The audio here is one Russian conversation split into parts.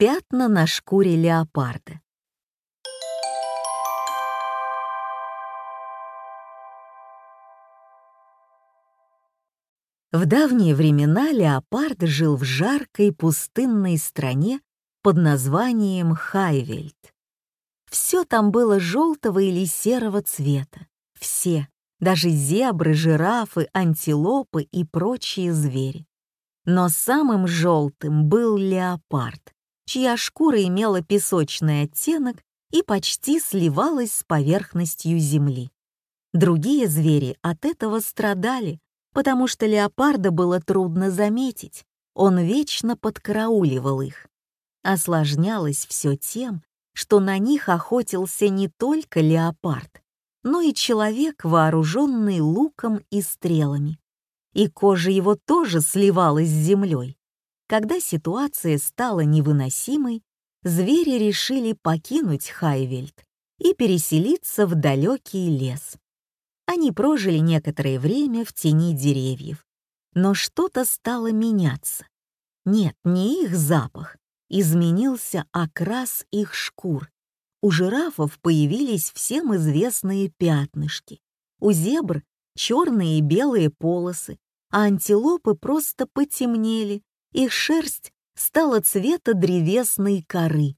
Пятна на шкуре леопарда. В давние времена леопард жил в жаркой пустынной стране под названием Хайвельд. Все там было желтого или серого цвета. Все, даже зебры, жирафы, антилопы и прочие звери. Но самым желтым был леопард, чья шкура имела песочный оттенок и почти сливалась с поверхностью земли. Другие звери от этого страдали, потому что леопарда было трудно заметить, он вечно подкарауливал их. Осложнялось все тем, что на них охотился не только леопард, но и человек, вооруженный луком и стрелами. И кожа его тоже сливалась с землей. Когда ситуация стала невыносимой, звери решили покинуть Хайвельд и переселиться в далекий лес. Они прожили некоторое время в тени деревьев, но что-то стало меняться. Нет, не их запах, изменился окрас их шкур. У жирафов появились всем известные пятнышки, у зебр — черные и белые полосы, а антилопы просто потемнели, их шерсть стала цвета древесной коры.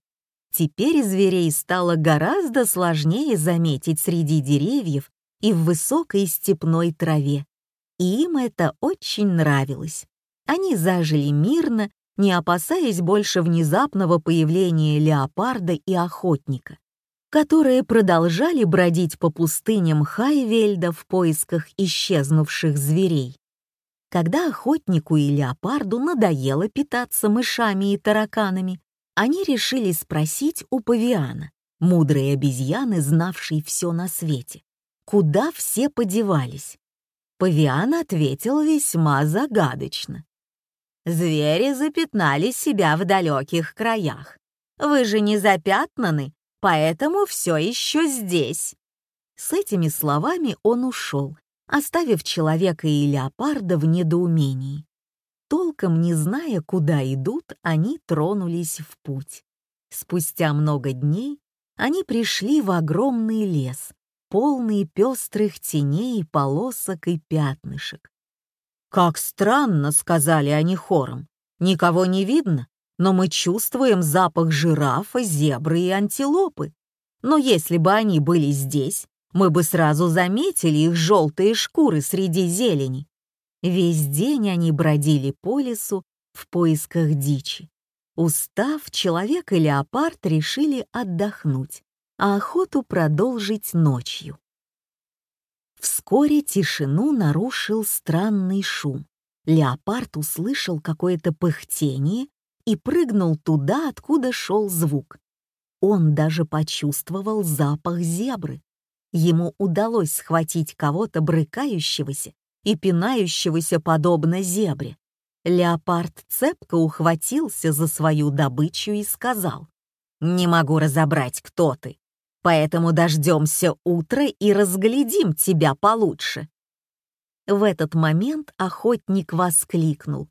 Теперь зверей стало гораздо сложнее заметить среди деревьев и в высокой степной траве. И им это очень нравилось. Они зажили мирно, не опасаясь больше внезапного появления леопарда и охотника, которые продолжали бродить по пустыням Хайвельда в поисках исчезнувших зверей. Когда охотнику и леопарду надоело питаться мышами и тараканами, они решили спросить у павиана, мудрой обезьяны, знавшей все на свете, куда все подевались. Павиан ответил весьма загадочно. «Звери запятнали себя в далеких краях. Вы же не запятнаны, поэтому все еще здесь». С этими словами он ушел, оставив человека и леопарда в недоумении. Толком не зная, куда идут, они тронулись в путь. Спустя много дней они пришли в огромный лес, полный пестрых теней, полосок и пятнышек. «Как странно», — сказали они хором. «Никого не видно, но мы чувствуем запах жирафа, зебры и антилопы. Но если бы они были здесь, мы бы сразу заметили их желтые шкуры среди зелени». Весь день они бродили по лесу в поисках дичи. Устав, человек и леопард решили отдохнуть, а охоту продолжить ночью. Вскоре тишину нарушил странный шум. Леопард услышал какое-то пыхтение и прыгнул туда, откуда шел звук. Он даже почувствовал запах зебры. Ему удалось схватить кого-то брыкающегося и пинающегося подобно зебре. Леопард цепко ухватился за свою добычу и сказал, «Не могу разобрать, кто ты, поэтому дождемся утра и разглядим тебя получше». В этот момент охотник воскликнул.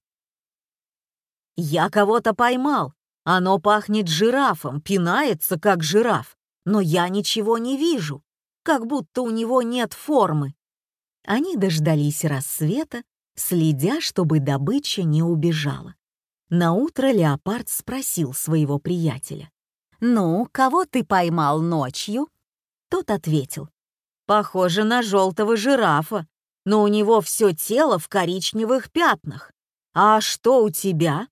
«Я кого-то поймал. Оно пахнет жирафом, пинается, как жираф, но я ничего не вижу, как будто у него нет формы». Они дождались рассвета, следя, чтобы добыча не убежала. Наутро леопард спросил своего приятеля. «Ну, кого ты поймал ночью?» Тот ответил. «Похоже на желтого жирафа, но у него все тело в коричневых пятнах. А что у тебя?»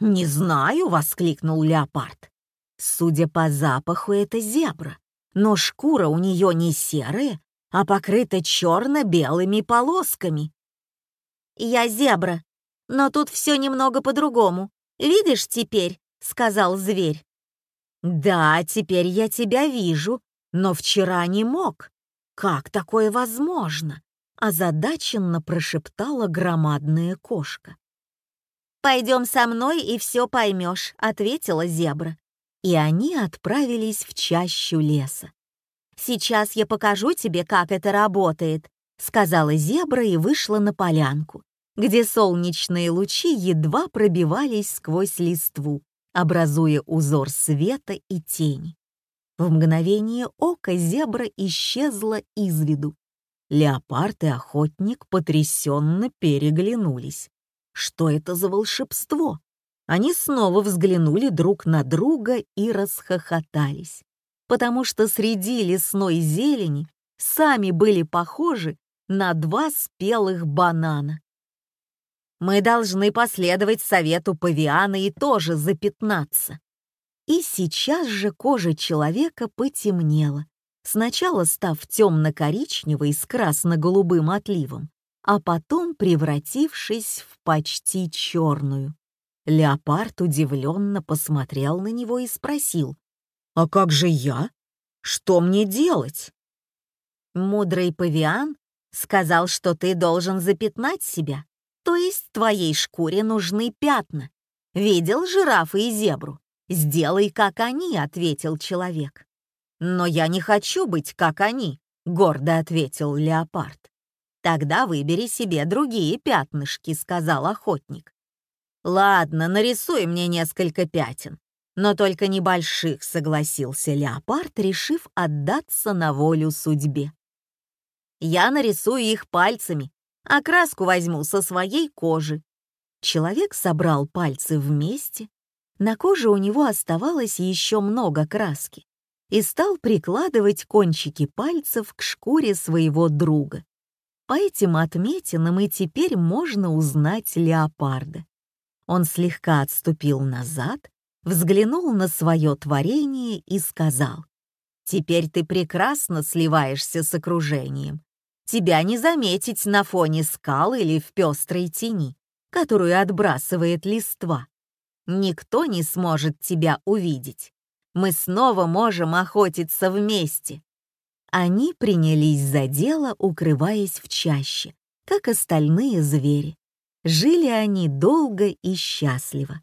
«Не знаю», — воскликнул леопард. «Судя по запаху, это зебра, но шкура у нее не серая, а покрыта черно-белыми полосками». «Я зебра, но тут все немного по-другому. Видишь теперь?» — сказал зверь. «Да, теперь я тебя вижу, но вчера не мог. Как такое возможно?» озадаченно прошептала громадная кошка. «Пойдем со мной и все поймешь», — ответила зебра. И они отправились в чащу леса. «Сейчас я покажу тебе, как это работает», — сказала зебра и вышла на полянку, где солнечные лучи едва пробивались сквозь листву образуя узор света и тени. В мгновение ока зебра исчезла из виду. Леопард и охотник потрясенно переглянулись. Что это за волшебство? Они снова взглянули друг на друга и расхохотались, потому что среди лесной зелени сами были похожи на два спелых банана. Мы должны последовать совету павиана и тоже запятнаться. И сейчас же кожа человека потемнела, сначала став темно-коричневой с красно-голубым отливом, а потом превратившись в почти черную. Леопард удивленно посмотрел на него и спросил, «А как же я? Что мне делать?» Мудрый павиан сказал, что ты должен запятнать себя, то есть твоей шкуре нужны пятна. Видел жирафы и зебру? Сделай, как они, ответил человек. Но я не хочу быть, как они, гордо ответил леопард. «Тогда выбери себе другие пятнышки», — сказал охотник. «Ладно, нарисуй мне несколько пятен, но только небольших», — согласился леопард, решив отдаться на волю судьбе. «Я нарисую их пальцами, а краску возьму со своей кожи». Человек собрал пальцы вместе, на коже у него оставалось еще много краски, и стал прикладывать кончики пальцев к шкуре своего друга. По этим отметинам и теперь можно узнать леопарда. Он слегка отступил назад, взглянул на свое творение и сказал, «Теперь ты прекрасно сливаешься с окружением. Тебя не заметить на фоне скал или в пестрой тени, которую отбрасывает листва. Никто не сможет тебя увидеть. Мы снова можем охотиться вместе. Они принялись за дело, укрываясь в чаще, как остальные звери. Жили они долго и счастливо.